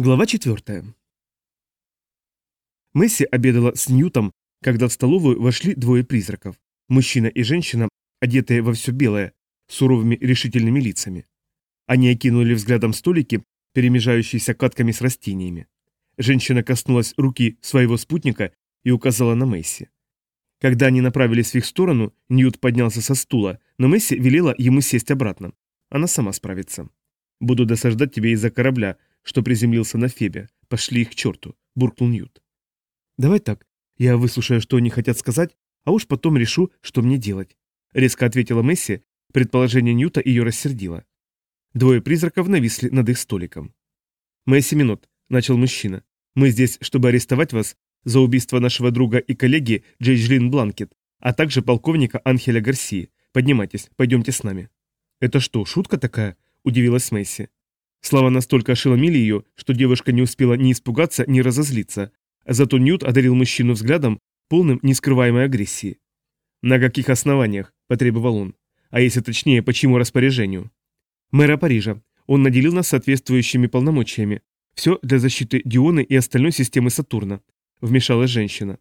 Глава 4. Месси обедала с Ньютом, когда в столовую вошли двое призраков. Мужчина и женщина, одетые во все белое, суровыми решительными лицами. Они окинули взглядом столики, перемежающиеся катками с растениями. Женщина коснулась руки своего спутника и указала на Месси. Когда они направились в их сторону, Ньют поднялся со стула, но Месси велела ему сесть обратно. Она сама справится. «Буду досаждать тебе из-за корабля», что приземлился на Фебе. Пошли их к черту», — буркнул Ньют. «Давай так. Я выслушаю, что они хотят сказать, а уж потом решу, что мне делать», — резко ответила Месси. Предположение Ньюта ее рассердило. Двое призраков нависли над их столиком. «Месси Минот», — начал мужчина. «Мы здесь, чтобы арестовать вас за убийство нашего друга и коллеги Джейджлин Бланкет, а также полковника Анхеля Гарсии. Поднимайтесь, пойдемте с нами». «Это что, шутка такая?» – удивилась Месси. Слова настолько ошеломили ее, что девушка не успела ни испугаться, ни разозлиться. Зато Ньют одарил мужчину взглядом, полным нескрываемой агрессии. «На каких основаниях?» – потребовал он. «А если точнее, по чьему распоряжению?» «Мэра Парижа. Он наделил нас соответствующими полномочиями. Все для защиты Дионы и остальной системы Сатурна», – вмешалась женщина.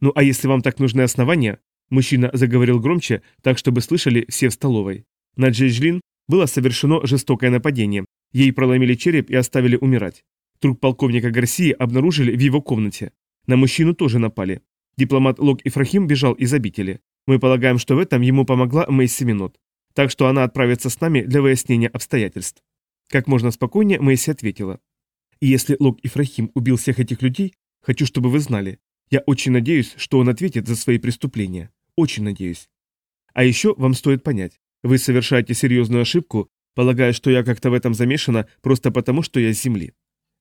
«Ну а если вам так нужны основания?» Мужчина заговорил громче, так чтобы слышали все в столовой. На Джейджлин было совершено жестокое нападение, Ей проломили череп и оставили умирать. Труп полковника Гарсии обнаружили в его комнате. На мужчину тоже напали. Дипломат Лок Ифрахим бежал из обители. Мы полагаем, что в этом ему помогла Мэйси Минот. Так что она отправится с нами для выяснения обстоятельств. Как можно спокойнее Мэйси ответила. И если Лок Ифрахим убил всех этих людей, хочу, чтобы вы знали. Я очень надеюсь, что он ответит за свои преступления. Очень надеюсь. А еще вам стоит понять, вы совершаете серьезную ошибку, полагая, что я как-то в этом замешана просто потому, что я с земли.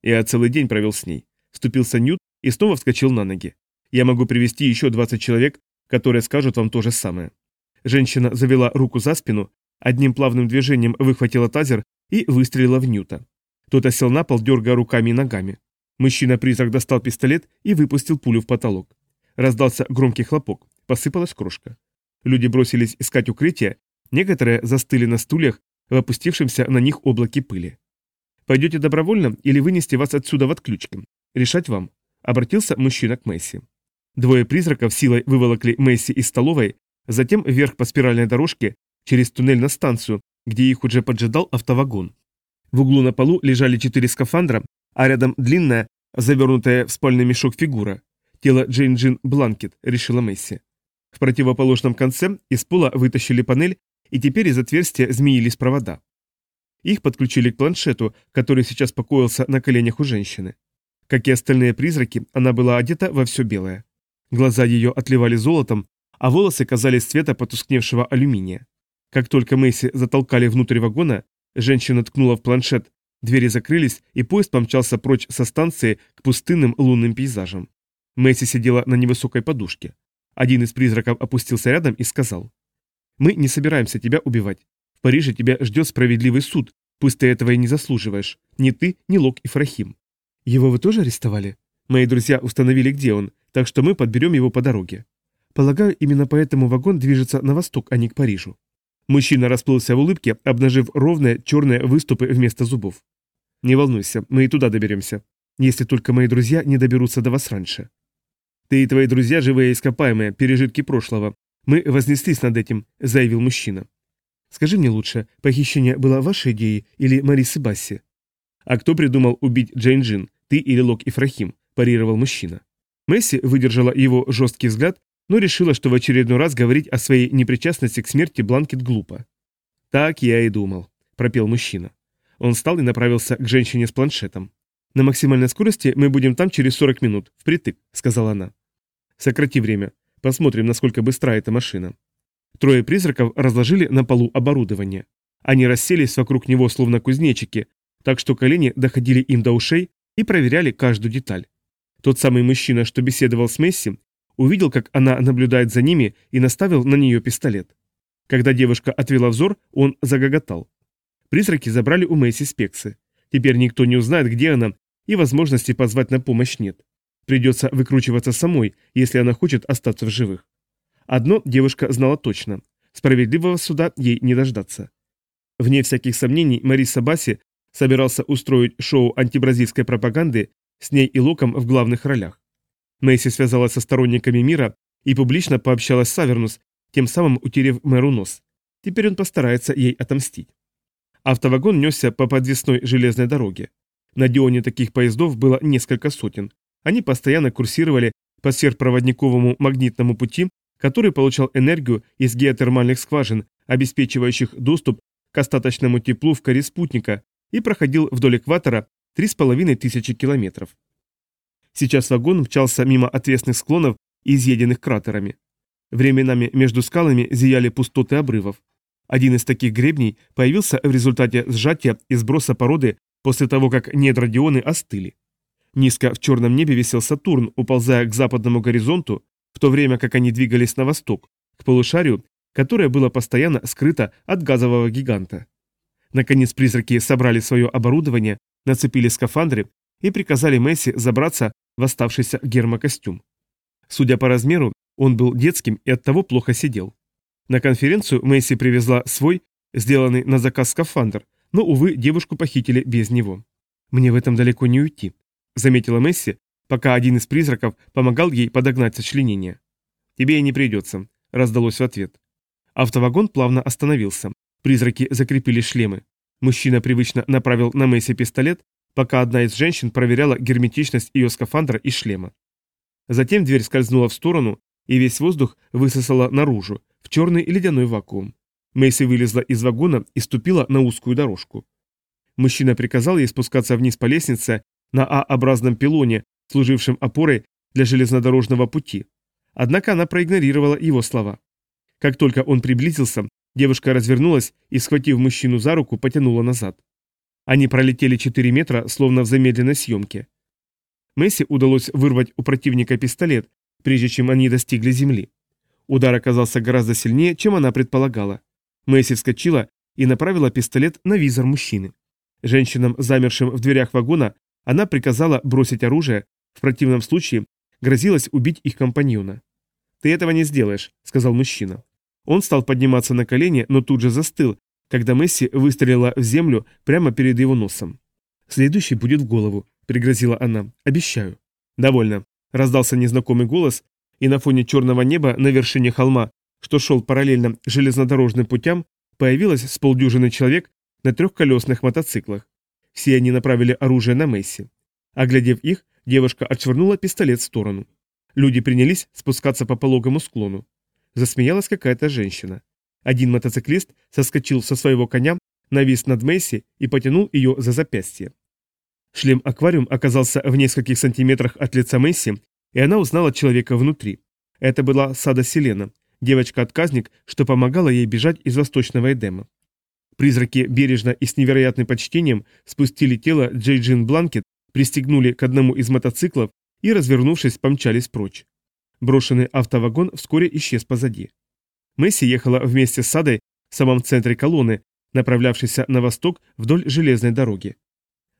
Я целый день провел с ней. Вступился Ньют и снова вскочил на ноги. Я могу привести еще 20 человек, которые скажут вам то же самое. Женщина завела руку за спину, одним плавным движением выхватила тазер и выстрелила в Ньюта. Тот осел на пол, дергая руками и ногами. Мужчина-призрак достал пистолет и выпустил пулю в потолок. Раздался громкий хлопок, посыпалась крошка. Люди бросились искать укрытие, некоторые застыли на стульях, в опустившемся на них облаке пыли. «Пойдете добровольно или вынести вас отсюда в отключке? Решать вам», — обратился мужчина к Месси. Двое призраков силой выволокли Месси из столовой, затем вверх по спиральной дорожке, через туннель на станцию, где их уже поджидал автовагон. В углу на полу лежали четыре скафандра, а рядом длинная, завернутая в спальный мешок фигура. Тело Джейн Джин Бланкет, решила Месси. В противоположном конце из пола вытащили панель, и теперь из отверстия змеились провода. Их подключили к планшету, который сейчас покоился на коленях у женщины. Как и остальные призраки, она была одета во все белое. Глаза ее отливали золотом, а волосы казались цвета потускневшего алюминия. Как только Мэйси затолкали внутрь вагона, женщина ткнула в планшет, двери закрылись, и поезд помчался прочь со станции к пустынным лунным пейзажам. Мэйси сидела на невысокой подушке. Один из призраков опустился рядом и сказал. Мы не собираемся тебя убивать. В Париже тебя ждет справедливый суд, пусть ты этого и не заслуживаешь. Ни ты, ни Лок и Фрахим. Его вы тоже арестовали? Мои друзья установили, где он, так что мы подберем его по дороге. Полагаю, именно поэтому вагон движется на восток, а не к Парижу. Мужчина расплылся в улыбке, обнажив ровные черные выступы вместо зубов. Не волнуйся, мы и туда доберемся. Если только мои друзья не доберутся до вас раньше. Ты и твои друзья живые ископаемые, пережитки прошлого, «Мы вознеслись над этим», — заявил мужчина. «Скажи мне лучше, похищение было вашей идеей или Марисы Басси?» «А кто придумал убить Джейн Джин, ты или Лок Ифрахим?» – парировал мужчина. Месси выдержала его жесткий взгляд, но решила, что в очередной раз говорить о своей непричастности к смерти Бланкет глупо. «Так я и думал», – пропел мужчина. Он встал и направился к женщине с планшетом. «На максимальной скорости мы будем там через 40 минут, впритык», – сказала она. «Сократи время. Посмотрим, насколько быстра эта машина. Трое призраков разложили на полу оборудование. Они расселись вокруг него словно кузнечики, так что колени доходили им до ушей и проверяли каждую деталь. Тот самый мужчина, что беседовал с Месси, увидел, как она наблюдает за ними и наставил на нее пистолет. Когда девушка отвела взор, он загоготал. Призраки забрали у Месси спексы. Теперь никто не узнает, где она, и возможности позвать на помощь нет. Придется выкручиваться самой, если она хочет остаться в живых. Одно девушка знала точно. Справедливого суда ей не дождаться. Вне всяких сомнений, Мариса Басси собирался устроить шоу антибразильской пропаганды с ней и Локом в главных ролях. Мэйси связалась со сторонниками мира и публично пообщалась с Авернус, тем самым утерев мэру нос. Теперь он постарается ей отомстить. Автовагон несся по подвесной железной дороге. На Дионе таких поездов было несколько сотен. Они постоянно курсировали по сверхпроводниковому магнитному пути, который получал энергию из геотермальных скважин, обеспечивающих доступ к остаточному теплу в коре спутника, и проходил вдоль экватора 3,5 тысячи километров. Сейчас вагон мчался мимо отвесных склонов, изъеденных кратерами. Временами между скалами зияли пустоты обрывов. Один из таких гребней появился в результате сжатия и сброса породы после того, как недра Дионы остыли. Низко в черном небе висел Сатурн, уползая к западному горизонту, в то время как они двигались на восток, к полушарию, которое было постоянно скрыто от газового гиганта. Наконец призраки собрали свое оборудование, нацепили скафандры и приказали Месси забраться в оставшийся гермокостюм. Судя по размеру, он был детским и оттого плохо сидел. На конференцию Месси привезла свой, сделанный на заказ скафандр, но, увы, девушку похитили без него. «Мне в этом далеко не уйти», — заметила Месси, пока один из призраков помогал ей подогнать сочленение. «Тебе и не придется», — раздалось в ответ. Автовагон плавно остановился. Призраки закрепили шлемы. Мужчина привычно направил на Месси пистолет, пока одна из женщин проверяла герметичность ее скафандра и шлема. Затем дверь скользнула в сторону, и весь воздух высосала наружу, в черный ледяной вакуум. Мэйси вылезла из вагона и ступила на узкую дорожку. Мужчина приказал ей спускаться вниз по лестнице на А-образном пилоне, служившем опорой для железнодорожного пути. Однако она проигнорировала его слова. Как только он приблизился, девушка развернулась и, схватив мужчину за руку, потянула назад. Они пролетели 4 метра, словно в замедленной съемке. Месси удалось вырвать у противника пистолет, прежде чем они достигли земли. Удар оказался гораздо сильнее, чем она предполагала. Месси вскочила и направила пистолет на визор мужчины. Женщинам, замершим в дверях вагона, она приказала бросить оружие, в противном случае грозилась убить их компаньона. «Ты этого не сделаешь», — сказал мужчина. Он стал подниматься на колени, но тут же застыл, когда Месси выстрелила в землю прямо перед его носом. «Следующий будет в голову», — пригрозила она. «Обещаю». «Довольно», — раздался незнакомый голос, и на фоне черного неба на вершине холма, что шел параллельно железнодорожным путям, появилось с полдюжины человек на трехколесных мотоциклах. Все они направили оружие на Месси. Оглядев их, девушка отшвырнула пистолет в сторону. Люди принялись спускаться по пологому склону. Засмеялась какая-то женщина. Один мотоциклист соскочил со своего коня, навис над Месси и потянул ее за запястье. Шлем-аквариум оказался в нескольких сантиметрах от лица Месси, и она узнала человека внутри. Это была Сада Селена, девочка-отказник, что помогала ей бежать из Восточного Эдема. Призраки бережно и с невероятным почтением спустили тело Джей Джин Бланкет, пристегнули к одному из мотоциклов и, развернувшись, помчались прочь. Брошенный автовагон вскоре исчез позади. Месси ехала вместе с Садой в самом центре колонны, направлявшейся на восток вдоль железной дороги.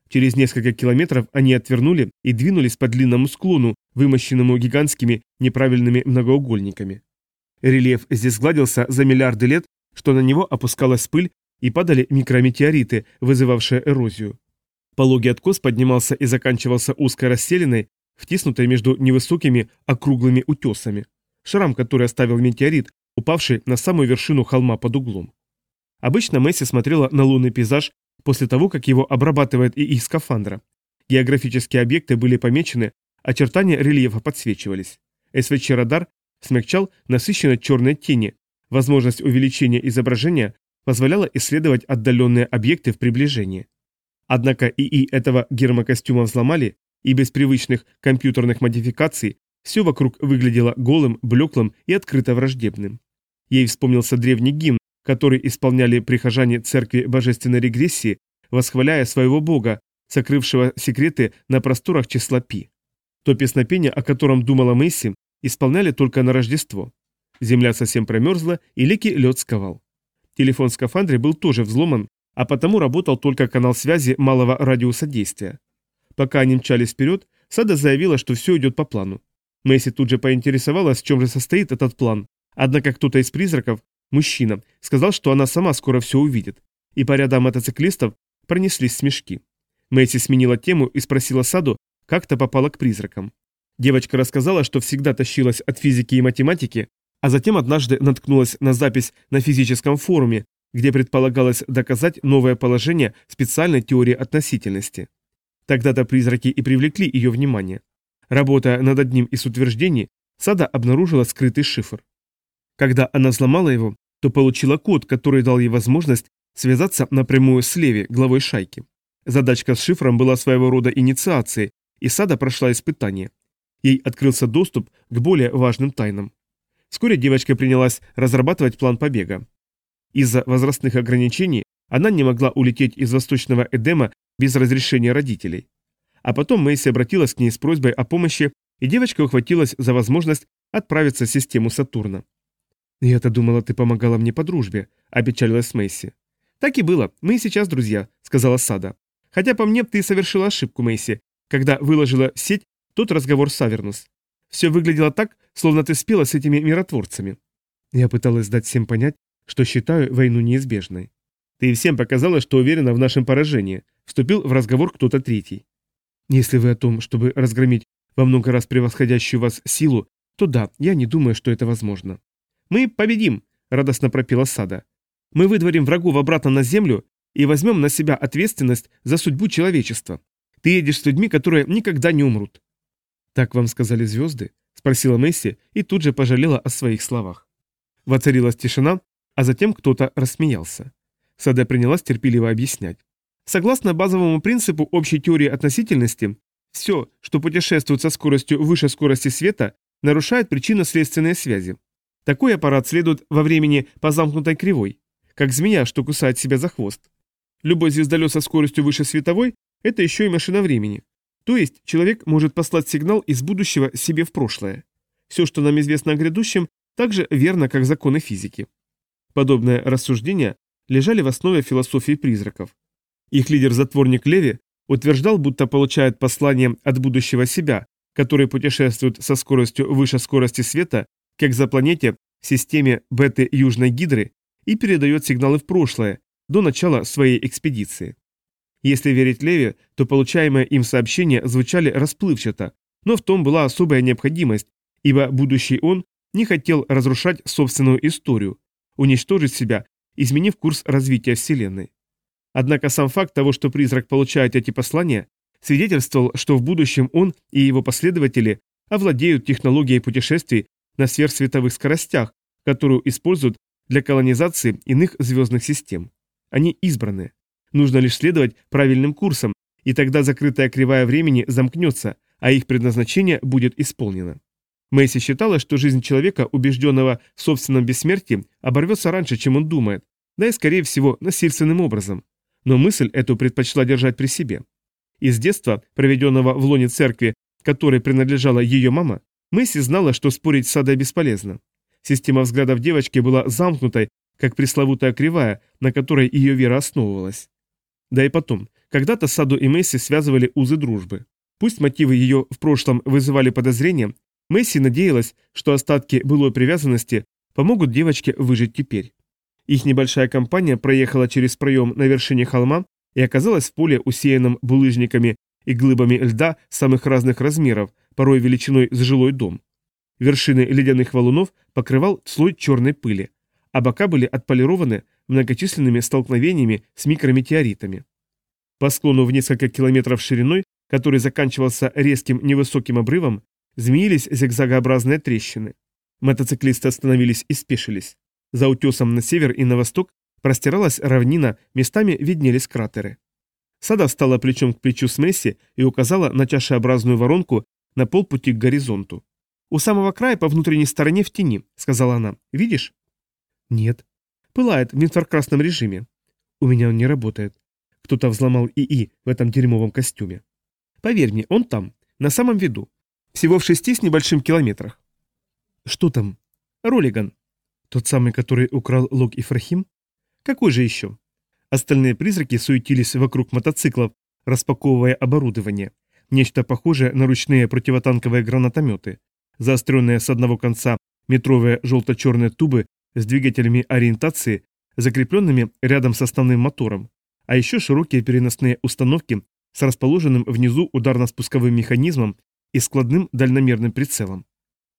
Через несколько километров они отвернули и двинулись по длинному склону, вымощенному гигантскими неправильными многоугольниками. Рельеф здесь сгладился за миллиарды лет, что на него опускалась пыль и падали микрометеориты, вызывавшие эрозию. Пологий откос поднимался и заканчивался узкой расселенной, втиснутой между невысокими округлыми утесами. Шрам, который оставил метеорит, упавший на самую вершину холма под углом. Обычно Месси смотрела на лунный пейзаж после того, как его обрабатывает ИИ скафандра. Географические объекты были помечены, очертания рельефа подсвечивались. СВЧ-радар смягчал насыщенно черные тени. Возможность увеличения изображения позволяла исследовать отдаленные объекты в приближении. Однако ИИ этого гермокостюма взломали, и без привычных компьютерных модификаций все вокруг выглядело голым, блеклым и открыто враждебным. Ей вспомнился древний гимн, который исполняли прихожане церкви божественной регрессии, восхваляя своего бога, сокрывшего секреты на просторах числа Пи. То песнопение, о котором думала Месси, исполняли только на Рождество. Земля совсем промерзла, и Лики лед сковал. Телефон в скафандре был тоже взломан, а потому работал только канал связи малого радиуса действия. Пока они мчались вперед, Сада заявила, что все идет по плану. Месси тут же поинтересовалась, в чем же состоит этот план, однако кто-то из призраков Мужчина сказал, что она сама скоро все увидит, и по рядам мотоциклистов пронеслись смешки. Мэйси сменила тему и спросила Саду, как-то попала к призракам. Девочка рассказала, что всегда тащилась от физики и математики, а затем однажды наткнулась на запись на физическом форуме, где предполагалось доказать новое положение специальной теории относительности. Тогда-то призраки и привлекли ее внимание. Работая над одним из утверждений, Сада обнаружила скрытый шифр. Когда она взломала его, то получила код, который дал ей возможность связаться напрямую с Леви, главой шайки. Задачка с шифром была своего рода инициацией, и Сада прошла испытание. Ей открылся доступ к более важным тайнам. Вскоре девочка принялась разрабатывать план побега. Из-за возрастных ограничений она не могла улететь из Восточного Эдема без разрешения родителей. А потом Мэйси обратилась к ней с просьбой о помощи, и девочка ухватилась за возможность отправиться в систему Сатурна. «Я-то думала, ты помогала мне по дружбе», – опечалилась Мэйси. «Так и было, мы сейчас друзья», – сказала Сада. «Хотя по мне ты совершила ошибку, Мэйси, когда выложила в сеть тот разговор с Авернус. Все выглядело так, словно ты спела с этими миротворцами». Я пыталась дать всем понять, что считаю войну неизбежной. Ты всем показала, что уверена в нашем поражении. Вступил в разговор кто-то третий. Если вы о том, чтобы разгромить во много раз превосходящую вас силу, то да, я не думаю, что это возможно. Мы победим, радостно пропела Сада. Мы выдворим врагов обратно на землю и возьмем на себя ответственность за судьбу человечества. Ты едешь с людьми, которые никогда не умрут. Так вам сказали звезды? Спросила Месси и тут же пожалела о своих словах. Воцарилась тишина, а затем кто-то рассмеялся. Сада принялась терпеливо объяснять. Согласно базовому принципу общей теории относительности, все, что путешествует со скоростью выше скорости света, нарушает причинно-следственные связи. Такой аппарат следует во времени по замкнутой кривой, как змея, что кусает себя за хвост. Любой звездолет со скоростью выше световой – это еще и машина времени. То есть человек может послать сигнал из будущего себе в прошлое. Все, что нам известно о грядущем, также верно, как законы физики. Подобные рассуждения лежали в основе философии призраков. Их лидер-затворник Леви утверждал, будто получает послание от будущего себя, который путешествует со скоростью выше скорости света к экзопланете в системе беты Южной Гидры и передает сигналы в прошлое, до начала своей экспедиции. Если верить Леви, то получаемые им сообщения звучали расплывчато, но в том была особая необходимость, ибо будущий он не хотел разрушать собственную историю, уничтожить себя, изменив курс развития Вселенной. Однако сам факт того, что призрак получает эти послания, свидетельствовал, что в будущем он и его последователи овладеют технологией путешествий на сверхсветовых скоростях, которую используют для колонизации иных звездных систем. Они избраны. Нужно лишь следовать правильным курсам, и тогда закрытая кривая времени замкнется, а их предназначение будет исполнено. Мэйси считала, что жизнь человека, убежденного в собственном бессмертии, оборвется раньше, чем он думает, да и, скорее всего, насильственным образом но мысль эту предпочла держать при себе. Из детства, проведенного в лоне церкви, которой принадлежала ее мама, Месси знала, что спорить с Садой бесполезно. Система взглядов девочки была замкнутой, как пресловутая кривая, на которой ее вера основывалась. Да и потом, когда-то Саду и Месси связывали узы дружбы. Пусть мотивы ее в прошлом вызывали подозрения, Месси надеялась, что остатки былой привязанности помогут девочке выжить теперь. Их небольшая компания проехала через проем на вершине холма и оказалась в поле, усеянном булыжниками и глыбами льда самых разных размеров, порой величиной с жилой дом. Вершины ледяных валунов покрывал слой черной пыли, а бока были отполированы многочисленными столкновениями с микрометеоритами. По склону в несколько километров шириной, который заканчивался резким невысоким обрывом, змеились зигзагообразные трещины. Мотоциклисты остановились и спешились. За утесом на север и на восток простиралась равнина, местами виднелись кратеры. Сада встала плечом к плечу с Месси и указала на чашеобразную воронку на полпути к горизонту. «У самого края по внутренней стороне в тени», — сказала она. «Видишь?» «Нет». «Пылает в инфракрасном режиме». «У меня он не работает. Кто-то взломал ИИ в этом дерьмовом костюме». «Поверь мне, он там, на самом виду. Всего в шести с небольшим километрах». «Что там?» «Ролиган. Тот самый, который украл Лог и Фрахим? Какой же еще? Остальные призраки суетились вокруг мотоциклов, распаковывая оборудование. Нечто похожее на ручные противотанковые гранатометы. Заостренные с одного конца метровые желто-черные тубы с двигателями ориентации, закрепленными рядом с основным мотором, а еще широкие переносные установки с расположенным внизу ударно-спусковым механизмом и складным дальномерным прицелом.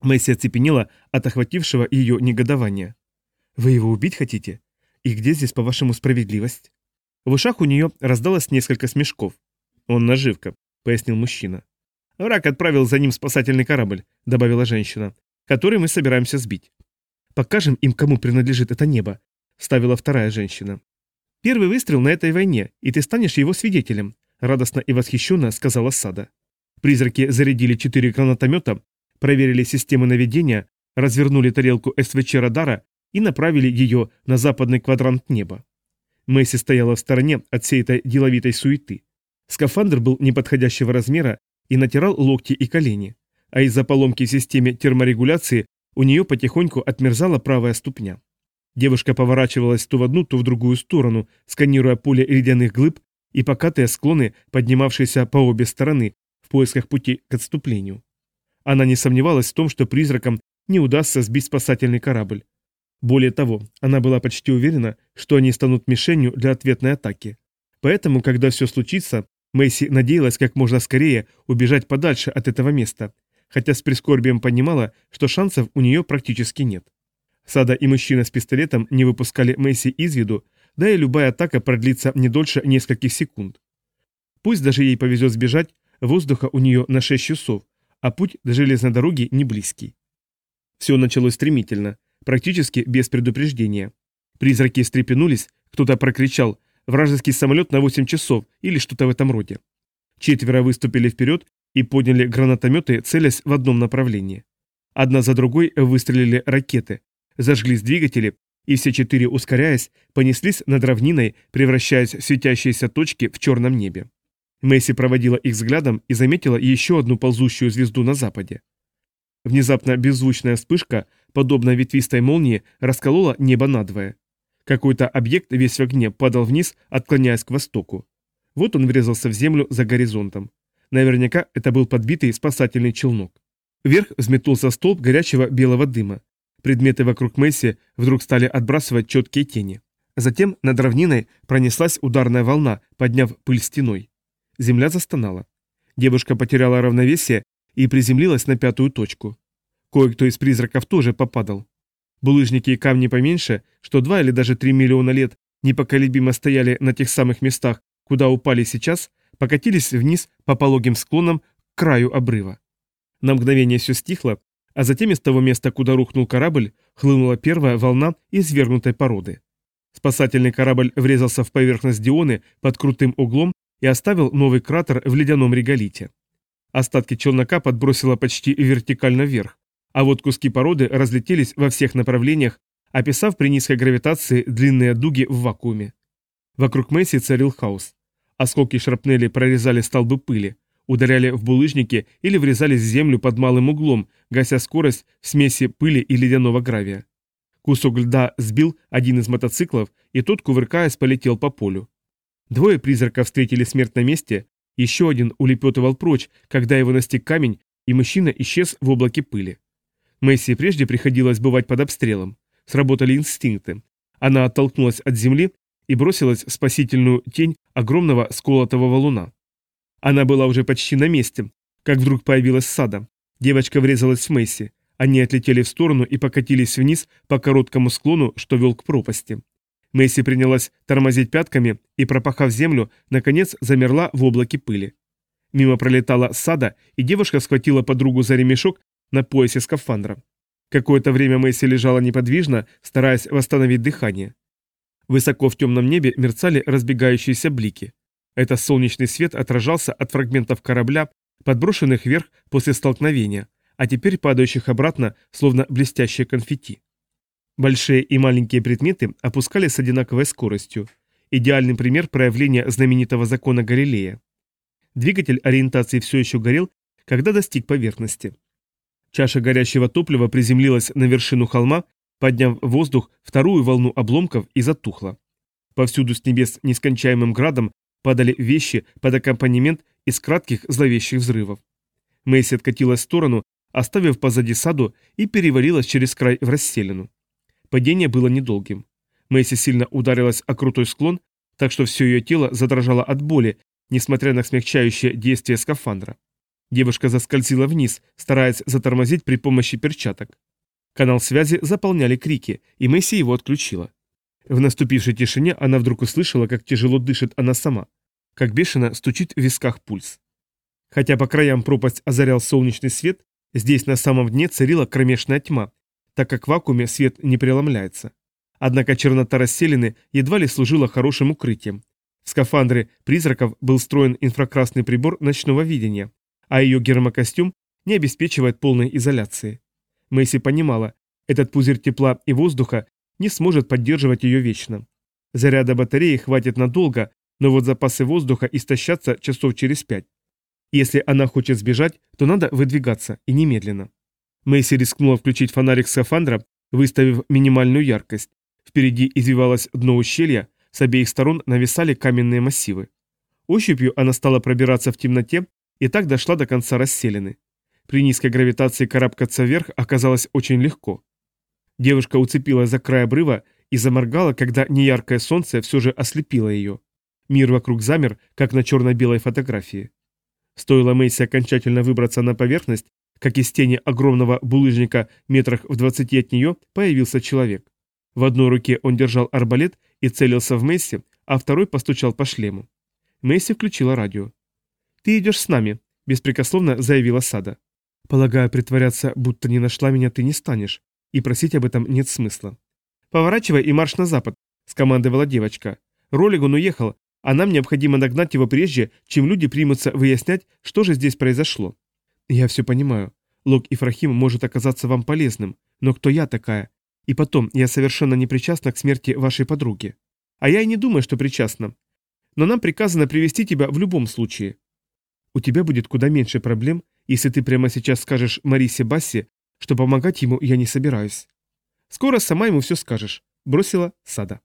Мэйси оцепенела от охватившего ее негодования. «Вы его убить хотите? И где здесь, по-вашему, справедливость?» В ушах у нее раздалось несколько смешков. «Он наживка», — пояснил мужчина. «Враг отправил за ним спасательный корабль», — добавила женщина, — «который мы собираемся сбить». «Покажем им, кому принадлежит это небо», — вставила вторая женщина. «Первый выстрел на этой войне, и ты станешь его свидетелем», — радостно и восхищенно сказала Сада. Призраки зарядили четыре гранатомета, проверили системы наведения, развернули тарелку СВЧ радара и направили ее на западный квадрант неба. Мэйси стояла в стороне от всей этой деловитой суеты. Скафандр был неподходящего размера и натирал локти и колени, а из-за поломки в системе терморегуляции у нее потихоньку отмерзала правая ступня. Девушка поворачивалась то в одну, то в другую сторону, сканируя поле ледяных глыб и покатые склоны, поднимавшиеся по обе стороны, в поисках пути к отступлению. Она не сомневалась в том, что призракам не удастся сбить спасательный корабль. Более того, она была почти уверена, что они станут мишенью для ответной атаки. Поэтому, когда все случится, Мэйси надеялась как можно скорее убежать подальше от этого места, хотя с прискорбием понимала, что шансов у нее практически нет. Сада и мужчина с пистолетом не выпускали Мэйси из виду, да и любая атака продлится не дольше нескольких секунд. Пусть даже ей повезет сбежать, воздуха у нее на 6 часов, а путь до железной дороги не близкий. Все началось стремительно, практически без предупреждения. Призраки встрепенулись, кто-то прокричал «Вражеский самолет на 8 часов» или что-то в этом роде. Четверо выступили вперед и подняли гранатометы, целясь в одном направлении. Одна за другой выстрелили ракеты, зажглись двигатели, и все четыре, ускоряясь, понеслись над равниной, превращаясь в светящиеся точки в черном небе. Месси проводила их взглядом и заметила еще одну ползущую звезду на западе. Внезапно беззвучная вспышка, подобно ветвистой молнии, расколола небо надвое. Какой-то объект весь в огне падал вниз, отклоняясь к востоку. Вот он врезался в землю за горизонтом. Наверняка это был подбитый спасательный челнок. Вверх взметнулся столб горячего белого дыма. Предметы вокруг Месси вдруг стали отбрасывать четкие тени. Затем над равниной пронеслась ударная волна, подняв пыль стеной. Земля застонала. Девушка потеряла равновесие и приземлилась на пятую точку. Кое-кто из призраков тоже попадал. Булыжники и камни поменьше, что два или даже три миллиона лет непоколебимо стояли на тех самых местах, куда упали сейчас, покатились вниз по пологим склонам к краю обрыва. На мгновение все стихло, а затем из того места, куда рухнул корабль, хлынула первая волна извергнутой породы. Спасательный корабль врезался в поверхность Дионы под крутым углом и оставил новый кратер в ледяном реголите. Остатки челнока подбросило почти вертикально вверх, а вот куски породы разлетелись во всех направлениях, описав при низкой гравитации длинные дуги в вакууме. Вокруг Месси царил хаос. Осколки шрапнели прорезали столбы пыли, ударяли в булыжники или врезались в землю под малым углом, гася скорость в смеси пыли и ледяного гравия. Кусок льда сбил один из мотоциклов, и тот, кувыркаясь, полетел по полю. Двое призраков встретили смерть на месте, еще один улепетывал прочь, когда его настиг камень, и мужчина исчез в облаке пыли. Месси прежде приходилось бывать под обстрелом. Сработали инстинкты. Она оттолкнулась от земли и бросилась в спасительную тень огромного сколотого валуна. Она была уже почти на месте, как вдруг появилась сада. Девочка врезалась в Месси. Они отлетели в сторону и покатились вниз по короткому склону, что вел к пропасти. Месси принялась тормозить пятками и, пропахав землю, наконец замерла в облаке пыли. Мимо пролетала сада, и девушка схватила подругу за ремешок на поясе скафандра. Какое-то время Месси лежала неподвижно, стараясь восстановить дыхание. Высоко в темном небе мерцали разбегающиеся блики. Это солнечный свет отражался от фрагментов корабля, подброшенных вверх после столкновения, а теперь падающих обратно, словно блестящие конфетти. Большие и маленькие предметы опускались с одинаковой скоростью. Идеальный пример проявления знаменитого закона Галилея. Двигатель ориентации все еще горел, когда достиг поверхности. Чаша горящего топлива приземлилась на вершину холма, подняв в воздух вторую волну обломков и затухла. Повсюду с небес нескончаемым градом падали вещи под аккомпанемент из кратких зловещих взрывов. Мэйси откатилась в сторону, оставив позади саду и перевалилась через край в расселину. Падение было недолгим. Мэйси сильно ударилась о крутой склон, так что все ее тело задрожало от боли, несмотря на смягчающее действие скафандра. Девушка заскользила вниз, стараясь затормозить при помощи перчаток. Канал связи заполняли крики, и Месси его отключила. В наступившей тишине она вдруг услышала, как тяжело дышит она сама, как бешено стучит в висках пульс. Хотя по краям пропасть озарял солнечный свет, здесь на самом дне царила кромешная тьма, так как в вакууме свет не преломляется. Однако чернота расселены едва ли служила хорошим укрытием. В скафандре призраков был встроен инфракрасный прибор ночного видения, а ее гермокостюм не обеспечивает полной изоляции. Мэйси понимала, этот пузырь тепла и воздуха не сможет поддерживать ее вечно. Заряда батареи хватит надолго, но вот запасы воздуха истощатся часов через пять. Если она хочет сбежать, то надо выдвигаться, и немедленно. Мэйси рискнула включить фонарик скафандра, выставив минимальную яркость. Впереди извивалось дно ущелья, с обеих сторон нависали каменные массивы. Ощупью она стала пробираться в темноте и так дошла до конца расселены. При низкой гравитации карабкаться вверх оказалось очень легко. Девушка уцепилась за край обрыва и заморгала, когда неяркое солнце все же ослепило ее. Мир вокруг замер, как на черно-белой фотографии. Стоило Мэйси окончательно выбраться на поверхность, как из тени огромного булыжника метрах в двадцати от нее появился человек. В одной руке он держал арбалет и целился в Месси, а второй постучал по шлему. Месси включила радио. «Ты идешь с нами», – беспрекословно заявила Сада. «Полагаю, притворяться, будто не нашла меня, ты не станешь, и просить об этом нет смысла». «Поворачивай и марш на запад», – скомандовала девочка. «Ролиган уехал, а нам необходимо нагнать его прежде, чем люди примутся выяснять, что же здесь произошло». «Я все понимаю. Лок Ифрахим может оказаться вам полезным, но кто я такая? И потом, я совершенно не причастна к смерти вашей подруги. А я и не думаю, что причастна. Но нам приказано привести тебя в любом случае. У тебя будет куда меньше проблем, если ты прямо сейчас скажешь Марисе Басси, что помогать ему я не собираюсь. Скоро сама ему все скажешь. Бросила Сада.